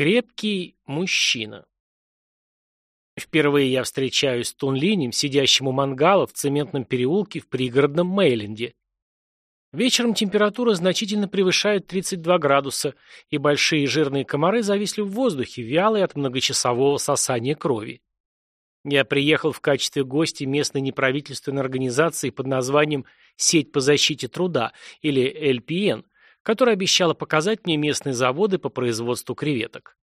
Крепкий мужчина. Впервые я встречаюсь с Тунлинем, сидящим у мангала в цементном переулке в пригородном Мейленде. Вечером температура значительно превышает 32 градуса, и большие жирные комары зависли в воздухе, вялые от многочасового сосания крови. Я приехал в качестве гостя местной неправительственной организации под названием «Сеть по защите труда» или ЛПН, которая обещала показать мне местные заводы по производству креветок.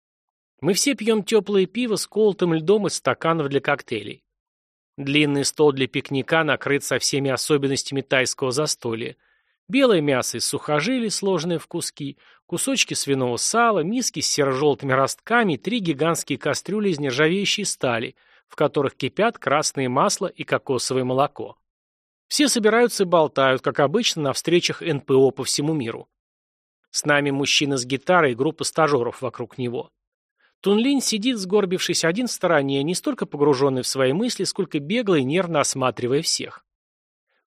Мы все пьем теплое пиво с колотым льдом из стаканов для коктейлей. Длинный стол для пикника накрыт со всеми особенностями тайского застолья. Белое мясо из сухожилий, сложенное в куски, кусочки свиного сала, миски с серо-желтыми ростками три гигантские кастрюли из нержавеющей стали, в которых кипят красное масло и кокосовое молоко. Все собираются и болтают, как обычно, на встречах НПО по всему миру. С нами мужчина с гитарой и группа стажеров вокруг него. Тунлин сидит, сгорбившись один в стороне, не столько погруженный в свои мысли, сколько бегло и нервно осматривая всех.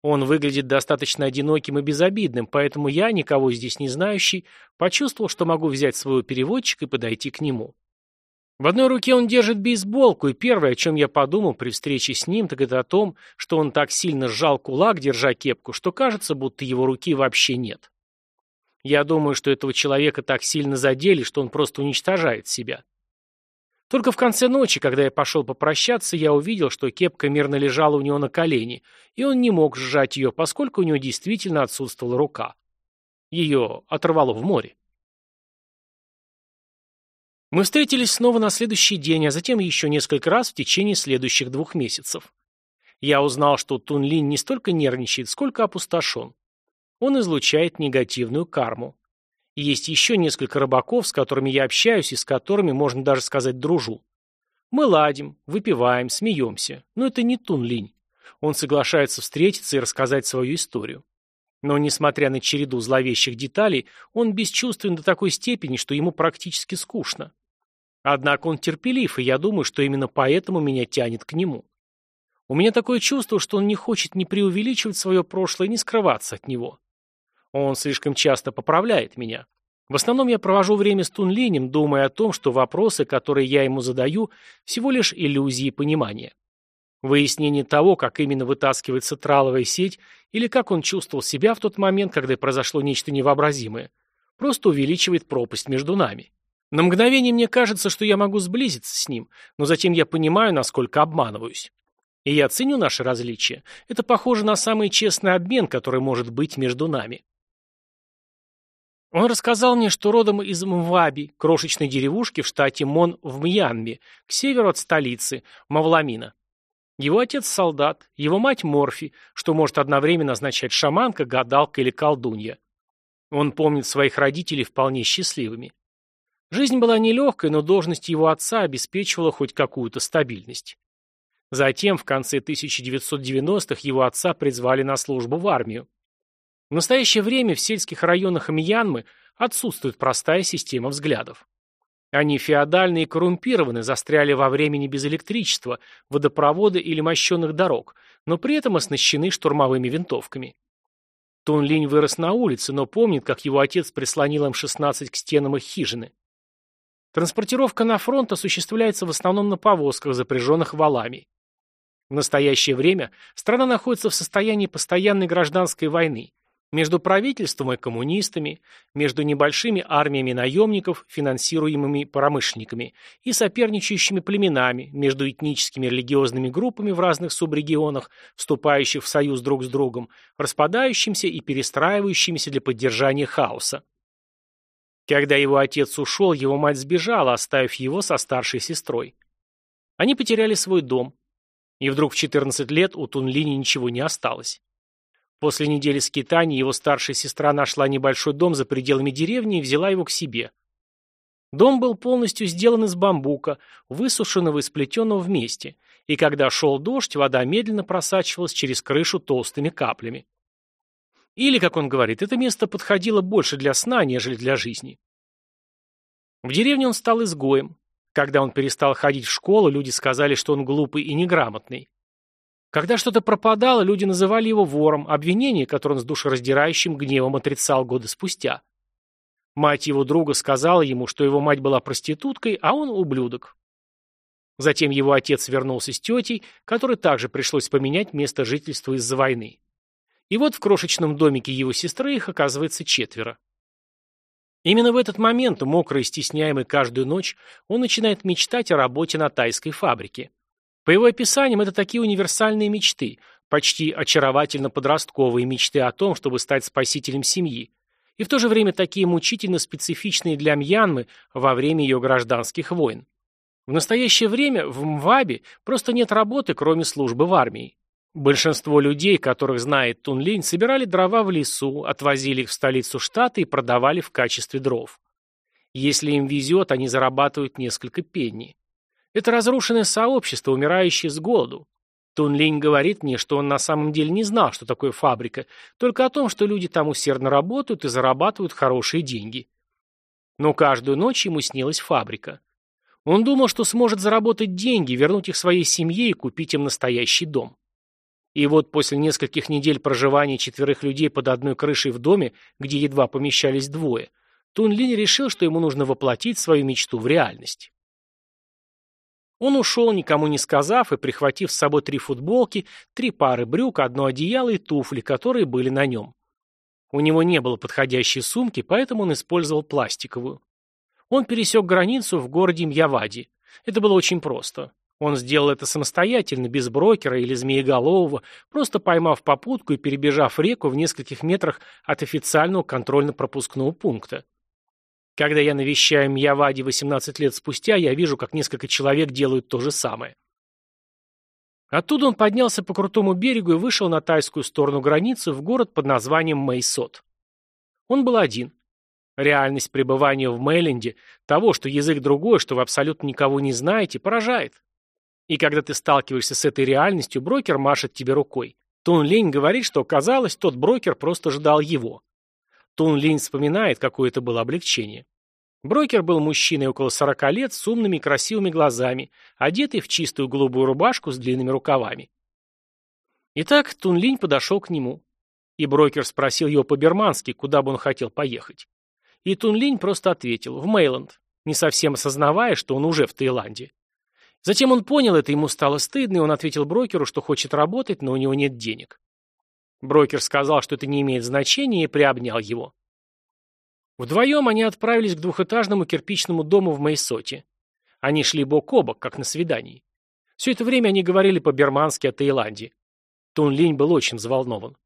Он выглядит достаточно одиноким и безобидным, поэтому я, никого здесь не знающий, почувствовал, что могу взять своего переводчика и подойти к нему. В одной руке он держит бейсболку, и первое, о чем я подумал при встрече с ним, так это о том, что он так сильно сжал кулак, держа кепку, что кажется, будто его руки вообще нет. Я думаю, что этого человека так сильно задели, что он просто уничтожает себя. Только в конце ночи, когда я пошел попрощаться, я увидел, что кепка мирно лежала у него на колене, и он не мог сжать ее, поскольку у него действительно отсутствовала рука. Ее оторвало в море. Мы встретились снова на следующий день, а затем еще несколько раз в течение следующих двух месяцев. Я узнал, что Тунлин не столько нервничает, сколько опустошен. Он излучает негативную карму. есть еще несколько рыбаков, с которыми я общаюсь и с которыми, можно даже сказать, дружу. Мы ладим, выпиваем, смеемся. Но это не Тун Линь. Он соглашается встретиться и рассказать свою историю. Но, несмотря на череду зловещих деталей, он бесчувствен до такой степени, что ему практически скучно. Однако он терпелив, и я думаю, что именно поэтому меня тянет к нему. У меня такое чувство, что он не хочет ни преувеличивать свое прошлое, ни скрываться от него. Он слишком часто поправляет меня. В основном я провожу время с Тунлинем, думая о том, что вопросы, которые я ему задаю, всего лишь иллюзии понимания. Выяснение того, как именно вытаскивается траловая сеть, или как он чувствовал себя в тот момент, когда произошло нечто невообразимое, просто увеличивает пропасть между нами. На мгновение мне кажется, что я могу сблизиться с ним, но затем я понимаю, насколько обманываюсь. И я ценю наши различия. Это похоже на самый честный обмен, который может быть между нами. Он рассказал мне, что родом из Мваби, крошечной деревушки в штате Мон в Мьянме, к северу от столицы, Мавламина. Его отец – солдат, его мать – морфи, что может одновременно означать шаманка, гадалка или колдунья. Он помнит своих родителей вполне счастливыми. Жизнь была нелегкой, но должность его отца обеспечивала хоть какую-то стабильность. Затем, в конце 1990-х, его отца призвали на службу в армию. В настоящее время в сельских районах Мьянмы отсутствует простая система взглядов. Они феодальны и коррумпированы, застряли во времени без электричества, водопровода или мощенных дорог, но при этом оснащены штурмовыми винтовками. Тун Линь вырос на улице, но помнит, как его отец прислонил М-16 к стенам их хижины. Транспортировка на фронт осуществляется в основном на повозках, запряженных валами. В настоящее время страна находится в состоянии постоянной гражданской войны, между правительством и коммунистами, между небольшими армиями наемников, финансируемыми промышленниками, и соперничающими племенами, между этническими и религиозными группами в разных субрегионах, вступающих в союз друг с другом, распадающимся и перестраивающимися для поддержания хаоса. Когда его отец ушел, его мать сбежала, оставив его со старшей сестрой. Они потеряли свой дом. И вдруг в 14 лет у Тунлини ничего не осталось. После недели скитаний его старшая сестра нашла небольшой дом за пределами деревни и взяла его к себе. Дом был полностью сделан из бамбука, высушенного и сплетенного вместе, и когда шел дождь, вода медленно просачивалась через крышу толстыми каплями. Или, как он говорит, это место подходило больше для сна, нежели для жизни. В деревне он стал изгоем. Когда он перестал ходить в школу, люди сказали, что он глупый и неграмотный. Когда что-то пропадало, люди называли его вором, обвинение, которое он с душераздирающим гневом отрицал годы спустя. Мать его друга сказала ему, что его мать была проституткой, а он ублюдок. Затем его отец вернулся с тетей, которой также пришлось поменять место жительства из-за войны. И вот в крошечном домике его сестры их оказывается четверо. Именно в этот момент, мокрый и стесняемый каждую ночь, он начинает мечтать о работе на тайской фабрике. По его описаниям, это такие универсальные мечты, почти очаровательно подростковые мечты о том, чтобы стать спасителем семьи, и в то же время такие мучительно специфичные для Мьянмы во время ее гражданских войн. В настоящее время в Мвабе просто нет работы, кроме службы в армии. Большинство людей, которых знает Тунлинь, собирали дрова в лесу, отвозили их в столицу штата и продавали в качестве дров. Если им везет, они зарабатывают несколько пенни. Это разрушенное сообщество, умирающее с голоду. Тун Линь говорит мне, что он на самом деле не знал, что такое фабрика, только о том, что люди там усердно работают и зарабатывают хорошие деньги. Но каждую ночь ему снилась фабрика. Он думал, что сможет заработать деньги, вернуть их своей семье и купить им настоящий дом. И вот после нескольких недель проживания четверых людей под одной крышей в доме, где едва помещались двое, Тун Линь решил, что ему нужно воплотить свою мечту в реальность. Он ушел, никому не сказав, и прихватив с собой три футболки, три пары брюк, одно одеяло и туфли, которые были на нем. У него не было подходящей сумки, поэтому он использовал пластиковую. Он пересек границу в городе Мьявади. Это было очень просто. Он сделал это самостоятельно, без брокера или змееголового, просто поймав попутку и перебежав реку в нескольких метрах от официального контрольно-пропускного пункта. Когда я навещаю Мьявади 18 лет спустя, я вижу, как несколько человек делают то же самое. Оттуда он поднялся по крутому берегу и вышел на тайскую сторону границы в город под названием Мейсот. Он был один. Реальность пребывания в Мэйленде, того, что язык другой, что вы абсолютно никого не знаете, поражает. И когда ты сталкиваешься с этой реальностью, брокер машет тебе рукой. Тун Лень говорит, что, казалось, тот брокер просто ждал его. Тун Линь вспоминает, какое это было облегчение. Брокер был мужчиной около сорока лет с умными красивыми глазами, одетый в чистую голубую рубашку с длинными рукавами. Итак, Тун Линь подошел к нему. И брокер спросил его по-бермански, куда бы он хотел поехать. И Тун Линь просто ответил, в Мейланд, не совсем осознавая, что он уже в Таиланде. Затем он понял это, ему стало стыдно, и он ответил брокеру, что хочет работать, но у него нет денег. Брокер сказал, что это не имеет значения, и приобнял его. Вдвоем они отправились к двухэтажному кирпичному дому в Майсоте. Они шли бок о бок, как на свидании. Все это время они говорили по-бермански о Таиланде. Тун Линь был очень взволнован.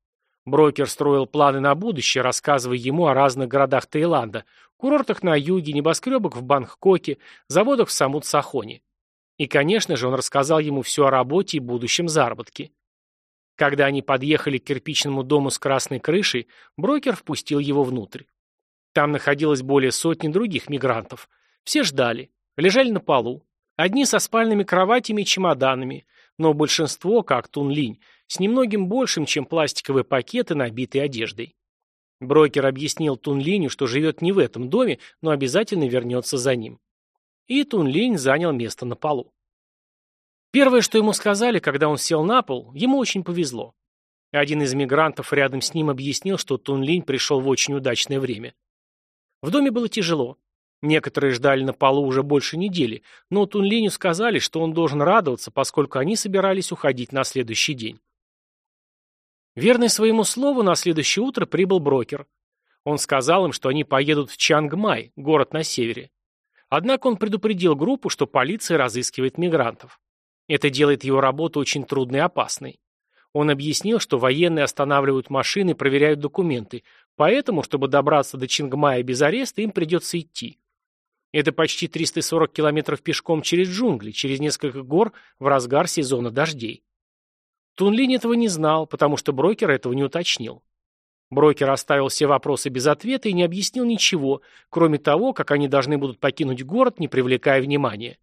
Брокер строил планы на будущее, рассказывая ему о разных городах Таиланда, курортах на юге, небоскребах в Бангкоке, заводах в Самут-Сахоне. И, конечно же, он рассказал ему все о работе и будущем заработке. Когда они подъехали к кирпичному дому с красной крышей, брокер впустил его внутрь. Там находилось более сотни других мигрантов. Все ждали. Лежали на полу. Одни со спальными кроватями и чемоданами, но большинство, как Тунлинь, с немногим большим, чем пластиковые пакеты, набитые одеждой. Брокер объяснил Тунлиню, что живет не в этом доме, но обязательно вернется за ним. И Тунлинь занял место на полу. Первое, что ему сказали, когда он сел на пол, ему очень повезло. Один из мигрантов рядом с ним объяснил, что Тунлинь пришел в очень удачное время. В доме было тяжело. Некоторые ждали на полу уже больше недели, но Тунлиню сказали, что он должен радоваться, поскольку они собирались уходить на следующий день. Верный своему слову, на следующее утро прибыл брокер. Он сказал им, что они поедут в Чангмай, город на севере. Однако он предупредил группу, что полиция разыскивает мигрантов. Это делает его работу очень трудной и опасной. Он объяснил, что военные останавливают машины и проверяют документы, поэтому, чтобы добраться до Чингмая без ареста, им придется идти. Это почти 340 километров пешком через джунгли, через несколько гор в разгар сезона дождей. Тунлин этого не знал, потому что брокер этого не уточнил. Брокер оставил все вопросы без ответа и не объяснил ничего, кроме того, как они должны будут покинуть город, не привлекая внимания.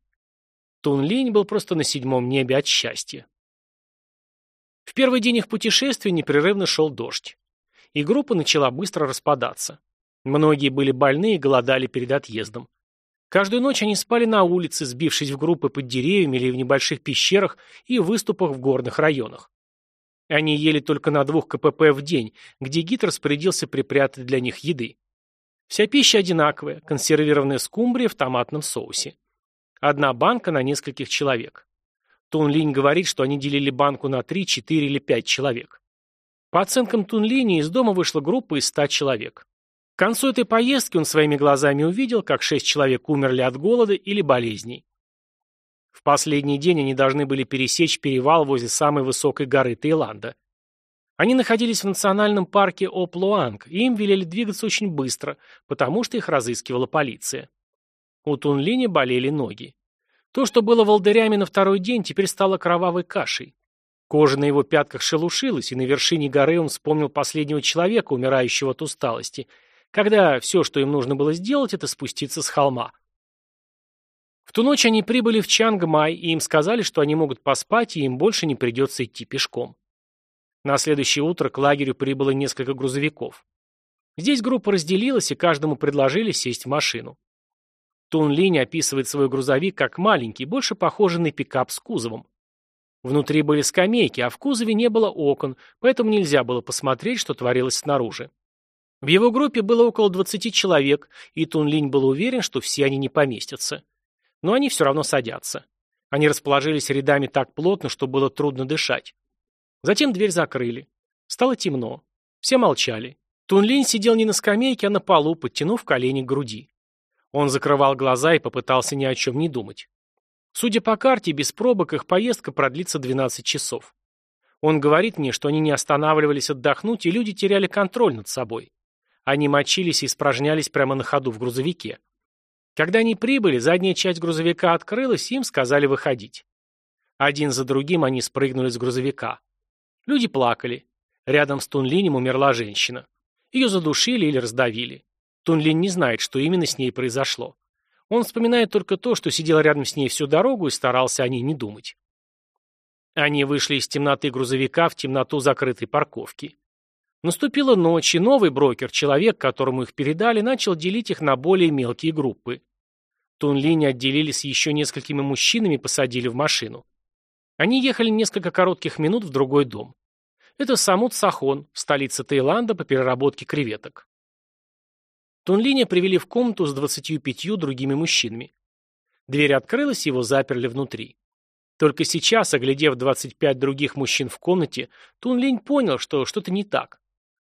Тунлинь был просто на седьмом небе от счастья. В первый день их путешествия непрерывно шел дождь. И группа начала быстро распадаться. Многие были больны и голодали перед отъездом. Каждую ночь они спали на улице, сбившись в группы под деревьями или в небольших пещерах и выступах в горных районах. Они ели только на двух КПП в день, где гид распорядился припрятать для них еды. Вся пища одинаковая, консервированная скумбрия в томатном соусе. Одна банка на нескольких человек. Тун Линь говорит, что они делили банку на 3, 4 или 5 человек. По оценкам Тун Лини, из дома вышла группа из 100 человек. К концу этой поездки он своими глазами увидел, как 6 человек умерли от голода или болезней. В последний день они должны были пересечь перевал возле самой высокой горы Таиланда. Они находились в национальном парке Оплуанг, и им велели двигаться очень быстро, потому что их разыскивала полиция. У Тунлини болели ноги. То, что было волдырями на второй день, теперь стало кровавой кашей. Кожа на его пятках шелушилась, и на вершине горы он вспомнил последнего человека, умирающего от усталости, когда все, что им нужно было сделать, это спуститься с холма. В ту ночь они прибыли в Чангмай, и им сказали, что они могут поспать, и им больше не придется идти пешком. На следующее утро к лагерю прибыло несколько грузовиков. Здесь группа разделилась, и каждому предложили сесть в машину. Тун Линь описывает свой грузовик как маленький, больше похожий на пикап с кузовом. Внутри были скамейки, а в кузове не было окон, поэтому нельзя было посмотреть, что творилось снаружи. В его группе было около 20 человек, и Тун Линь был уверен, что все они не поместятся. Но они все равно садятся. Они расположились рядами так плотно, что было трудно дышать. Затем дверь закрыли. Стало темно. Все молчали. Тунлин сидел не на скамейке, а на полу, подтянув колени к груди. Он закрывал глаза и попытался ни о чем не думать. Судя по карте, без пробок их поездка продлится 12 часов. Он говорит мне, что они не останавливались отдохнуть, и люди теряли контроль над собой. Они мочились и испражнялись прямо на ходу в грузовике. Когда они прибыли, задняя часть грузовика открылась, и им сказали выходить. Один за другим они спрыгнули с грузовика. Люди плакали. Рядом с Тунлинем умерла женщина. Ее задушили или раздавили. Тунлин не знает, что именно с ней произошло. Он вспоминает только то, что сидел рядом с ней всю дорогу и старался о ней не думать. Они вышли из темноты грузовика в темноту закрытой парковки. Наступила ночь, и новый брокер, человек, которому их передали, начал делить их на более мелкие группы. Тунлинь отделили с еще несколькими мужчинами и посадили в машину. Они ехали несколько коротких минут в другой дом. Это Самут Сахон, столица Таиланда по переработке креветок. Тунлиня привели в комнату с двадцатью пятью другими мужчинами. Дверь открылась, его заперли внутри. Только сейчас, оглядев 25 других мужчин в комнате, Тунлинь понял, что что-то не так.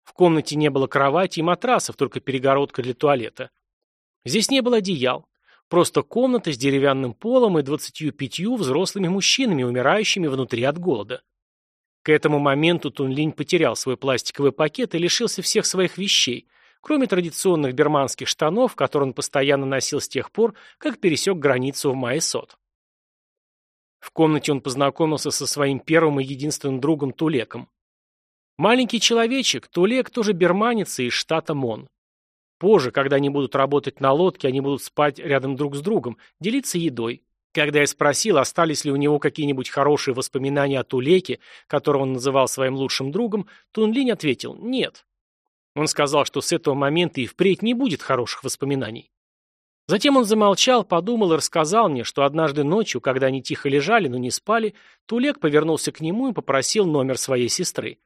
В комнате не было кровати и матрасов, только перегородка для туалета. Здесь не было одеял. Просто комната с деревянным полом и двадцатью пятью взрослыми мужчинами, умирающими внутри от голода. К этому моменту Тунлинь потерял свой пластиковый пакет и лишился всех своих вещей, кроме традиционных берманских штанов, которые он постоянно носил с тех пор, как пересек границу в Майсот. В комнате он познакомился со своим первым и единственным другом Тулеком. Маленький человечек, Тулек тоже берманец из штата Мон. Позже, когда они будут работать на лодке, они будут спать рядом друг с другом, делиться едой. Когда я спросил, остались ли у него какие-нибудь хорошие воспоминания о Тулеке, которого он называл своим лучшим другом, Тунлинь ответил «нет». Он сказал, что с этого момента и впредь не будет хороших воспоминаний. Затем он замолчал, подумал и рассказал мне, что однажды ночью, когда они тихо лежали, но не спали, Тулек повернулся к нему и попросил номер своей сестры.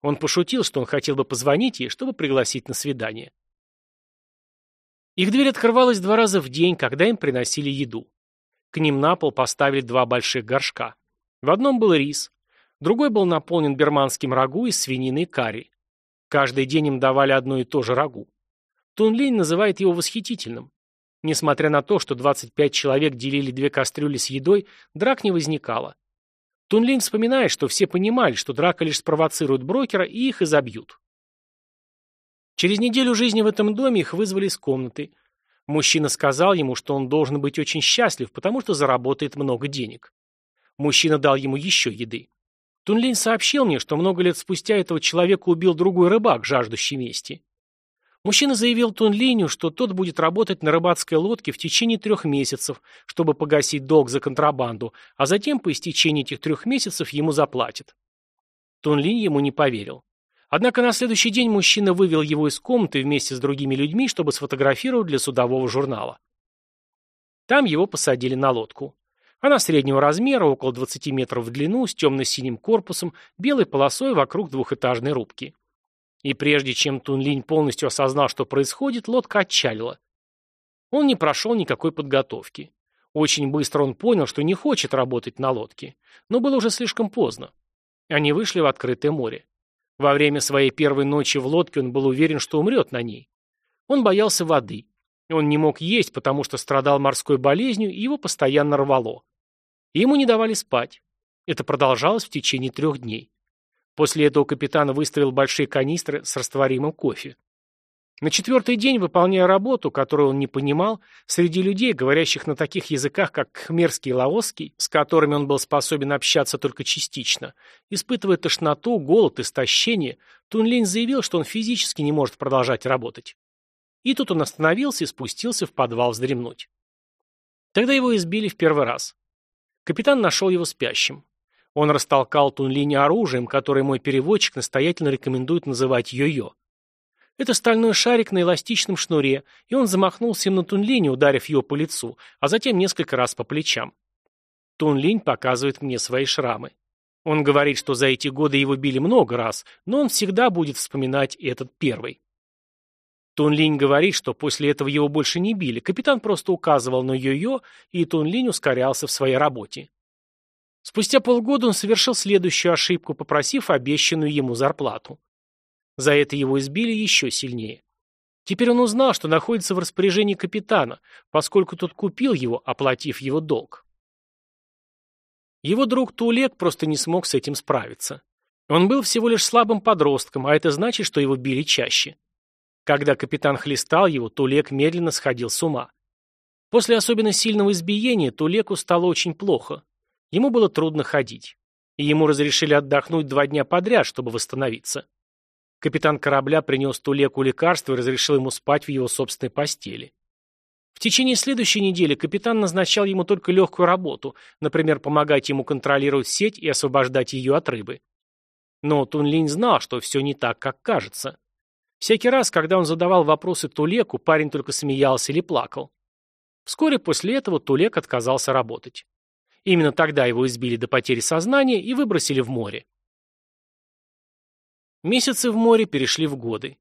Он пошутил, что он хотел бы позвонить ей, чтобы пригласить на свидание. Их дверь открывалась два раза в день, когда им приносили еду. К ним на пол поставили два больших горшка. В одном был рис, другой был наполнен берманским рагу из свинины и карри. Каждый день им давали одно и то же рагу. Тунлинь называет его восхитительным. Несмотря на то, что 25 человек делили две кастрюли с едой, драк не возникало. Тунлинь вспоминает, что все понимали, что драка лишь спровоцирует брокера и их изобьют. Через неделю жизни в этом доме их вызвали из комнаты. Мужчина сказал ему, что он должен быть очень счастлив, потому что заработает много денег. Мужчина дал ему еще еды. Тунлин сообщил мне, что много лет спустя этого человека убил другой рыбак, жаждущий мести. Мужчина заявил Тунлиню, что тот будет работать на рыбацкой лодке в течение трех месяцев, чтобы погасить долг за контрабанду, а затем по истечении этих трех месяцев ему заплатят. Тунлинь ему не поверил. Однако на следующий день мужчина вывел его из комнаты вместе с другими людьми, чтобы сфотографировать для судового журнала. Там его посадили на лодку. Она среднего размера, около 20 метров в длину, с темно-синим корпусом, белой полосой вокруг двухэтажной рубки. И прежде чем Тунлинь полностью осознал, что происходит, лодка отчалила. Он не прошел никакой подготовки. Очень быстро он понял, что не хочет работать на лодке. Но было уже слишком поздно. Они вышли в открытое море. Во время своей первой ночи в лодке он был уверен, что умрет на ней. Он боялся воды. Он не мог есть, потому что страдал морской болезнью, и его постоянно рвало. Ему не давали спать. Это продолжалось в течение трех дней. После этого капитан выставил большие канистры с растворимым кофе. На четвертый день, выполняя работу, которую он не понимал, среди людей, говорящих на таких языках, как хмерский и лаосский, с которыми он был способен общаться только частично, испытывая тошноту, голод, истощение, Тунлинь заявил, что он физически не может продолжать работать. И тут он остановился и спустился в подвал вздремнуть. Тогда его избили в первый раз. Капитан нашел его спящим. Он растолкал Тунлиня оружием, которое мой переводчик настоятельно рекомендует называть йо-йо. Это стальной шарик на эластичном шнуре, и он замахнулся им на Тунлине, ударив его по лицу, а затем несколько раз по плечам. Тунлинь показывает мне свои шрамы. Он говорит, что за эти годы его били много раз, но он всегда будет вспоминать этот первый. Тунлинь говорит, что после этого его больше не били, капитан просто указывал на йо-йо, и Тунлинь ускорялся в своей работе. Спустя полгода он совершил следующую ошибку, попросив обещанную ему зарплату. За это его избили еще сильнее. Теперь он узнал, что находится в распоряжении капитана, поскольку тот купил его, оплатив его долг. Его друг Тулек просто не смог с этим справиться. Он был всего лишь слабым подростком, а это значит, что его били чаще. Когда капитан хлестал его, Тулек медленно сходил с ума. После особенно сильного избиения Тулеку стало очень плохо. Ему было трудно ходить. И ему разрешили отдохнуть два дня подряд, чтобы восстановиться. Капитан корабля принес Тулеку лекарство и разрешил ему спать в его собственной постели. В течение следующей недели капитан назначал ему только легкую работу, например, помогать ему контролировать сеть и освобождать ее от рыбы. Но Тунлинь знал, что все не так, как кажется. Всякий раз, когда он задавал вопросы Тулеку, парень только смеялся или плакал. Вскоре после этого Тулек отказался работать. Именно тогда его избили до потери сознания и выбросили в море. Месяцы в море перешли в годы.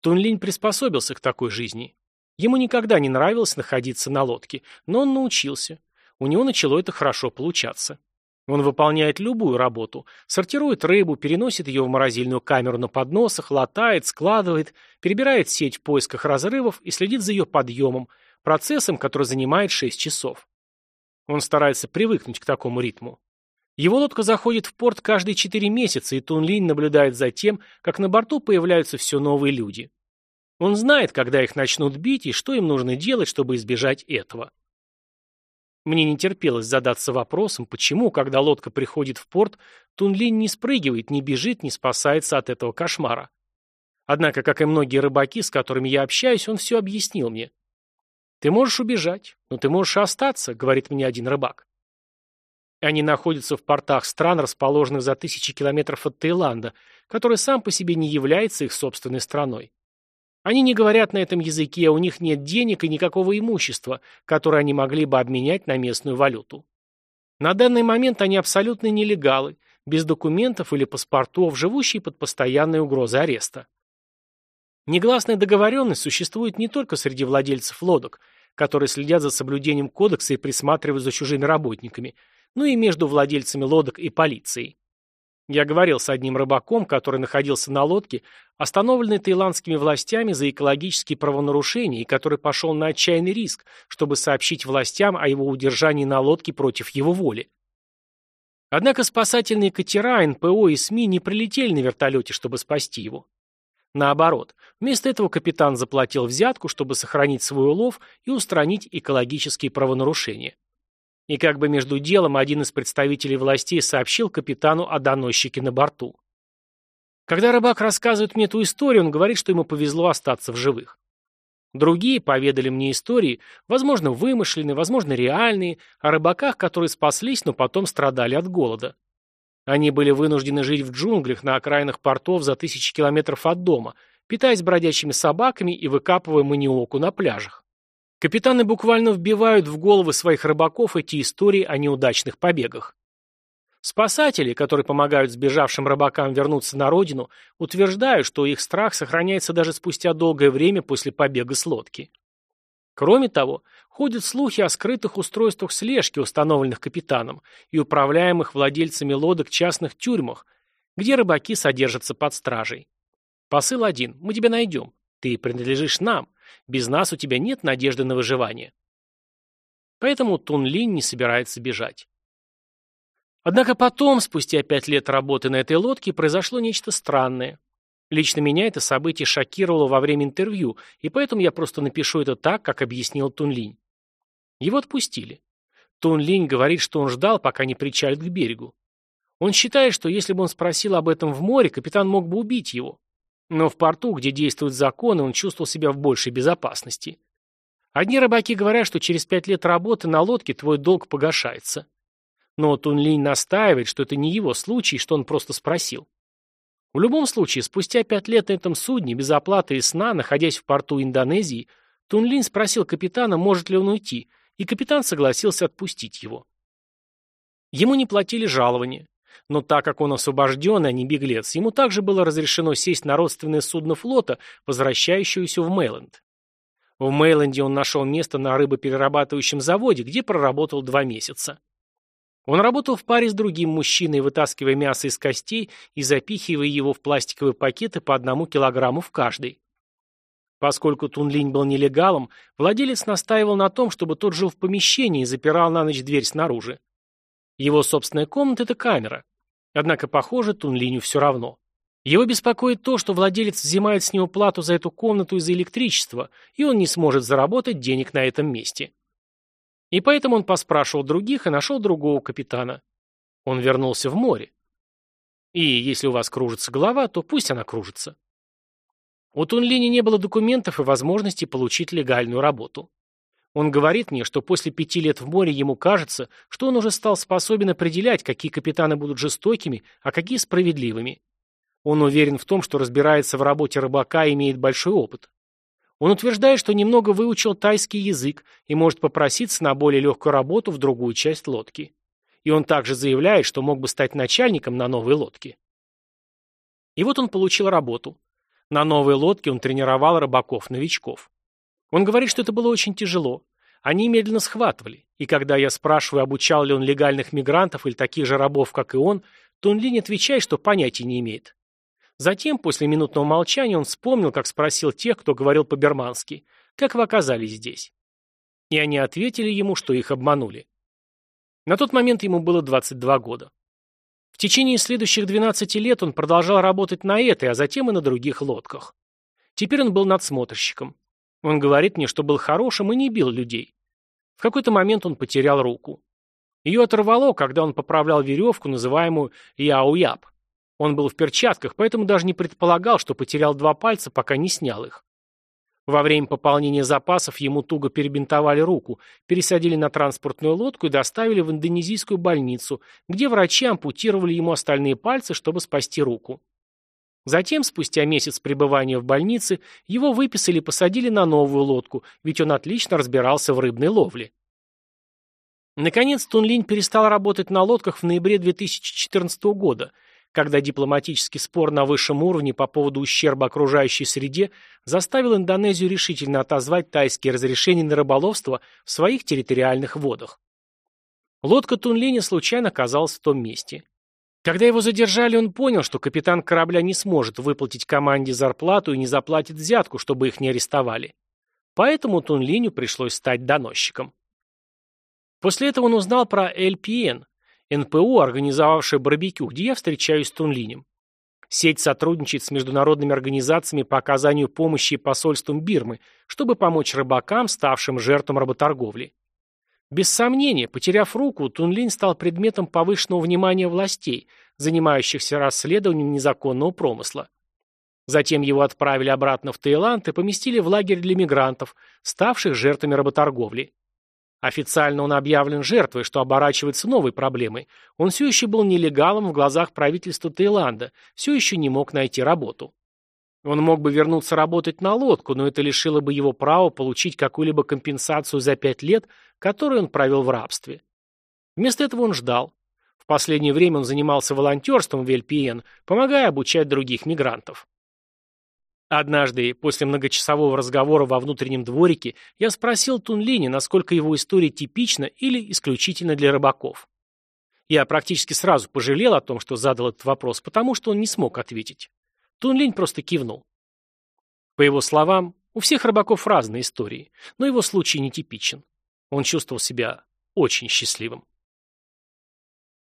Тунлинь приспособился к такой жизни. Ему никогда не нравилось находиться на лодке, но он научился. У него начало это хорошо получаться. Он выполняет любую работу, сортирует рыбу, переносит ее в морозильную камеру на подносах, латает, складывает, перебирает сеть в поисках разрывов и следит за ее подъемом, процессом, который занимает 6 часов. Он старается привыкнуть к такому ритму. Его лодка заходит в порт каждые четыре месяца, и Тунлинь наблюдает за тем, как на борту появляются все новые люди. Он знает, когда их начнут бить, и что им нужно делать, чтобы избежать этого. Мне не терпелось задаться вопросом, почему, когда лодка приходит в порт, Тунлинь не спрыгивает, не бежит, не спасается от этого кошмара. Однако, как и многие рыбаки, с которыми я общаюсь, он все объяснил мне. «Ты можешь убежать, но ты можешь остаться», — говорит мне один рыбак. Они находятся в портах стран, расположенных за тысячи километров от Таиланда, который сам по себе не является их собственной страной. Они не говорят на этом языке, у них нет денег и никакого имущества, которое они могли бы обменять на местную валюту. На данный момент они абсолютно нелегалы, без документов или паспортов, живущие под постоянной угрозой ареста. Негласная договоренность существует не только среди владельцев лодок, которые следят за соблюдением кодекса и присматривают за чужими работниками, но и между владельцами лодок и полицией. Я говорил с одним рыбаком, который находился на лодке, остановленной таиландскими властями за экологические правонарушения и который пошел на отчаянный риск, чтобы сообщить властям о его удержании на лодке против его воли. Однако спасательные катера, НПО и СМИ не прилетели на вертолете, чтобы спасти его. Наоборот, вместо этого капитан заплатил взятку, чтобы сохранить свой улов и устранить экологические правонарушения. И как бы между делом один из представителей властей сообщил капитану о доносчике на борту. Когда рыбак рассказывает мне эту историю, он говорит, что ему повезло остаться в живых. Другие поведали мне истории, возможно, вымышленные, возможно, реальные, о рыбаках, которые спаслись, но потом страдали от голода. Они были вынуждены жить в джунглях на окраинах портов за тысячи километров от дома, питаясь бродячими собаками и выкапывая маниоку на пляжах. Капитаны буквально вбивают в головы своих рыбаков эти истории о неудачных побегах. Спасатели, которые помогают сбежавшим рыбакам вернуться на родину, утверждают, что их страх сохраняется даже спустя долгое время после побега с лодки. Кроме того, ходят слухи о скрытых устройствах слежки, установленных капитаном, и управляемых владельцами лодок частных тюрьмах, где рыбаки содержатся под стражей. Посыл один. Мы тебя найдем. Ты принадлежишь нам. Без нас у тебя нет надежды на выживание. Поэтому Тун Линь не собирается бежать. Однако потом, спустя пять лет работы на этой лодке, произошло нечто странное. Лично меня это событие шокировало во время интервью, и поэтому я просто напишу это так, как объяснил Тунлинь. Его отпустили. Тунлинь говорит, что он ждал, пока не причалит к берегу. Он считает, что если бы он спросил об этом в море, капитан мог бы убить его. Но в порту, где действуют законы, он чувствовал себя в большей безопасности. Одни рыбаки говорят, что через пять лет работы на лодке твой долг погашается. Но Тунлинь настаивает, что это не его случай, что он просто спросил. В любом случае, спустя пять лет на этом судне, без оплаты и сна, находясь в порту Индонезии, Тунлинь спросил капитана, может ли он уйти, и капитан согласился отпустить его. Ему не платили жалования, но так как он освобожден, а не беглец, ему также было разрешено сесть на родственное судно флота, возвращающееся в Мейленд. В Мейленде он нашел место на рыбоперерабатывающем заводе, где проработал два месяца. Он работал в паре с другим мужчиной, вытаскивая мясо из костей и запихивая его в пластиковые пакеты по одному килограмму в каждый. Поскольку Тунлинь был нелегалом, владелец настаивал на том, чтобы тот жил в помещении и запирал на ночь дверь снаружи. Его собственная комната – это камера. Однако, похоже, Тунлиню все равно. Его беспокоит то, что владелец взимает с него плату за эту комнату и за электричество, и он не сможет заработать денег на этом месте. И поэтому он поспрашивал других и нашел другого капитана. Он вернулся в море. И если у вас кружится голова, то пусть она кружится. У Тунлини не было документов и возможности получить легальную работу. Он говорит мне, что после пяти лет в море ему кажется, что он уже стал способен определять, какие капитаны будут жестокими, а какие справедливыми. Он уверен в том, что разбирается в работе рыбака и имеет большой опыт. Он утверждает, что немного выучил тайский язык и может попроситься на более легкую работу в другую часть лодки. И он также заявляет, что мог бы стать начальником на новой лодке. И вот он получил работу. На новой лодке он тренировал рыбаков-новичков. Он говорит, что это было очень тяжело. Они медленно схватывали, и когда я спрашиваю, обучал ли он легальных мигрантов или таких же рабов, как и он, то он Линь отвечает, что понятия не имеет. Затем, после минутного молчания, он вспомнил, как спросил тех, кто говорил по-бермански, «Как вы оказались здесь?» И они ответили ему, что их обманули. На тот момент ему было 22 года. В течение следующих 12 лет он продолжал работать на этой, а затем и на других лодках. Теперь он был надсмотрщиком. Он говорит мне, что был хорошим и не бил людей. В какой-то момент он потерял руку. Ее оторвало, когда он поправлял веревку, называемую яуяб. Он был в перчатках, поэтому даже не предполагал, что потерял два пальца, пока не снял их. Во время пополнения запасов ему туго перебинтовали руку, пересадили на транспортную лодку и доставили в индонезийскую больницу, где врачи ампутировали ему остальные пальцы, чтобы спасти руку. Затем, спустя месяц пребывания в больнице, его выписали и посадили на новую лодку, ведь он отлично разбирался в рыбной ловле. Наконец, Тунлинь перестал работать на лодках в ноябре 2014 года – когда дипломатический спор на высшем уровне по поводу ущерба окружающей среде заставил Индонезию решительно отозвать тайские разрешения на рыболовство в своих территориальных водах. Лодка Тунлиня случайно оказалась в том месте. Когда его задержали, он понял, что капитан корабля не сможет выплатить команде зарплату и не заплатит взятку, чтобы их не арестовали. Поэтому Тунлиню пришлось стать доносчиком. После этого он узнал про LPN, НПО, организовавшее барбекю, где я встречаюсь с Тунлинем. Сеть сотрудничает с международными организациями по оказанию помощи и посольством Бирмы, чтобы помочь рыбакам, ставшим жертвам работорговли. Без сомнения, потеряв руку, Тунлин стал предметом повышенного внимания властей, занимающихся расследованием незаконного промысла. Затем его отправили обратно в Таиланд и поместили в лагерь для мигрантов, ставших жертвами работорговли. Официально он объявлен жертвой, что оборачивается новой проблемой. Он все еще был нелегалом в глазах правительства Таиланда, все еще не мог найти работу. Он мог бы вернуться работать на лодку, но это лишило бы его права получить какую-либо компенсацию за пять лет, которые он провел в рабстве. Вместо этого он ждал. В последнее время он занимался волонтерством в Эльпиен, помогая обучать других мигрантов. Однажды, после многочасового разговора во внутреннем дворике, я спросил Тунлини, насколько его история типична или исключительно для рыбаков. Я практически сразу пожалел о том, что задал этот вопрос, потому что он не смог ответить. Тунлинь просто кивнул. По его словам, у всех рыбаков разные истории, но его случай нетипичен. Он чувствовал себя очень счастливым.